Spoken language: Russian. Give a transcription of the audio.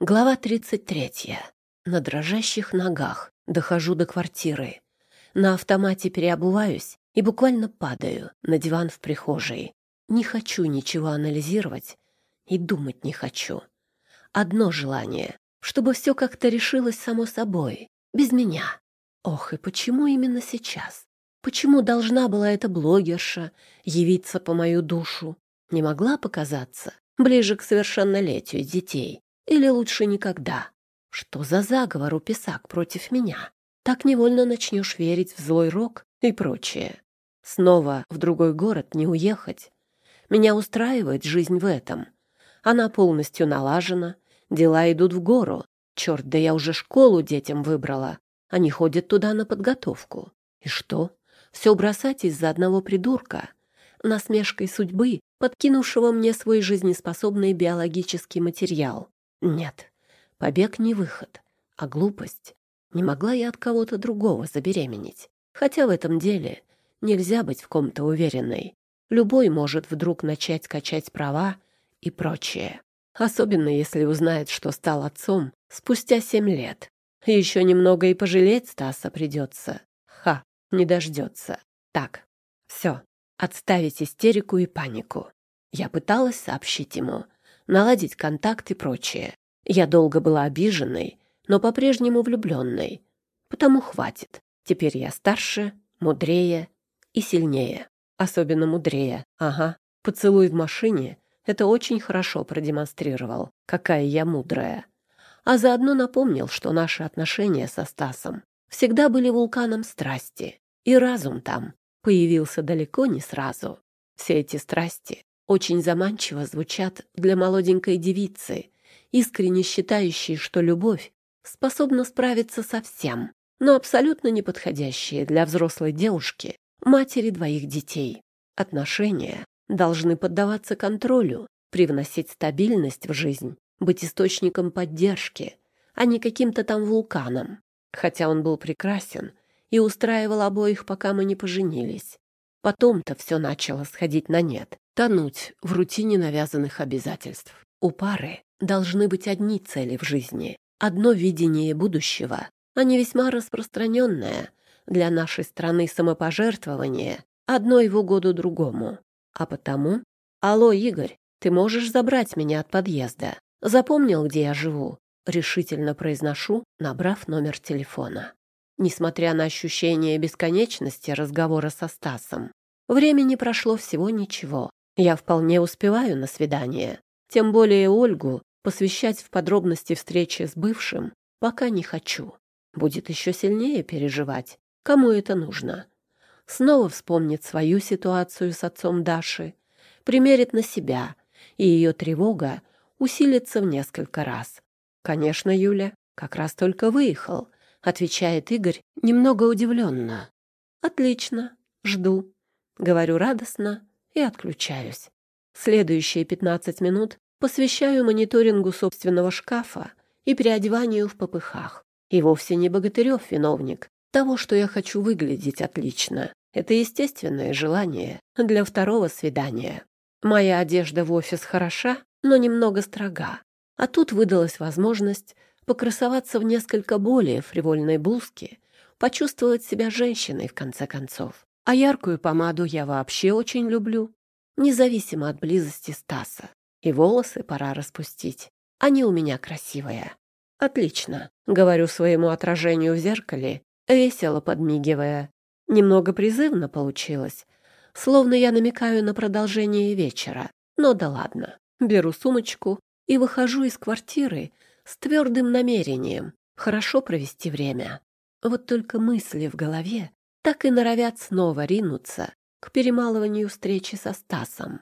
Глава 33. На дрожащих ногах дохожу до квартиры. На автомате переобуваюсь и буквально падаю на диван в прихожей. Не хочу ничего анализировать и думать не хочу. Одно желание, чтобы все как-то решилось само собой, без меня. Ох, и почему именно сейчас? Почему должна была эта блогерша явиться по мою душу? Не могла показаться ближе к совершеннолетию детей? Или лучше никогда? Что за заговор у писак против меня? Так невольно начнешь верить в злой рок и прочее. Снова в другой город не уехать. Меня устраивает жизнь в этом. Она полностью налажена, дела идут в гору. Черт, да я уже школу детям выбрала. Они ходят туда на подготовку. И что? Все бросать из-за одного придурка? Насмешкой судьбы, подкинувшего мне свой жизнеспособный биологический материал. Нет, побег не выход, а глупость. Не могла я от кого-то другого забеременеть. Хотя в этом деле нельзя быть в ком-то уверенной. Любой может вдруг начать качать права и прочее. Особенно если узнает, что стал отцом спустя семь лет. Еще немного и пожалеть Стаса придется. Ха, не дождется. Так, все, отставить истерику и панику. Я пыталась сообщить ему — наладить контакт и прочее. Я долго была обиженной, но по-прежнему влюбленной. Потому хватит. Теперь я старше, мудрее и сильнее. Особенно мудрее. Ага. Поцелуй в машине — это очень хорошо продемонстрировал, какая я мудрая. А заодно напомнил, что наши отношения со Стасом всегда были вулканом страсти, и разум там появился далеко не сразу. Все эти страсти очень заманчиво звучат для молоденькой девицы, искренне считающей, что любовь способна справиться со всем, но абсолютно неподходящие для взрослой девушки, матери двоих детей. Отношения должны поддаваться контролю, привносить стабильность в жизнь, быть источником поддержки, а не каким-то там вулканом. Хотя он был прекрасен и устраивал обоих, пока мы не поженились. Потом-то все начало сходить на нет тонуть в рутине навязанных обязательств. У пары должны быть одни цели в жизни, одно видение будущего, а не весьма распространенное для нашей страны самопожертвование одной в угоду другому. А потому... «Алло, Игорь, ты можешь забрать меня от подъезда? Запомнил, где я живу?» Решительно произношу, набрав номер телефона. Несмотря на ощущение бесконечности разговора со Стасом, времени прошло всего ничего. Я вполне успеваю на свидание. Тем более Ольгу посвящать в подробности встречи с бывшим пока не хочу. Будет еще сильнее переживать. Кому это нужно? Снова вспомнит свою ситуацию с отцом Даши, примерит на себя, и ее тревога усилится в несколько раз. «Конечно, Юля, как раз только выехал», — отвечает Игорь немного удивленно. «Отлично, жду», — говорю радостно и отключаюсь. Следующие 15 минут посвящаю мониторингу собственного шкафа и переодеванию в попыхах. И вовсе не Богатырев виновник того, что я хочу выглядеть отлично. Это естественное желание для второго свидания. Моя одежда в офис хороша, но немного строга. А тут выдалась возможность покрасоваться в несколько более фривольной блузке, почувствовать себя женщиной в конце концов. А яркую помаду я вообще очень люблю, независимо от близости Стаса. И волосы пора распустить. Они у меня красивые. Отлично, говорю своему отражению в зеркале, весело подмигивая. Немного призывно получилось, словно я намекаю на продолжение вечера. Но да ладно. Беру сумочку и выхожу из квартиры с твердым намерением хорошо провести время. Вот только мысли в голове так и норовят снова ринуться к перемалыванию встречи со Стасом.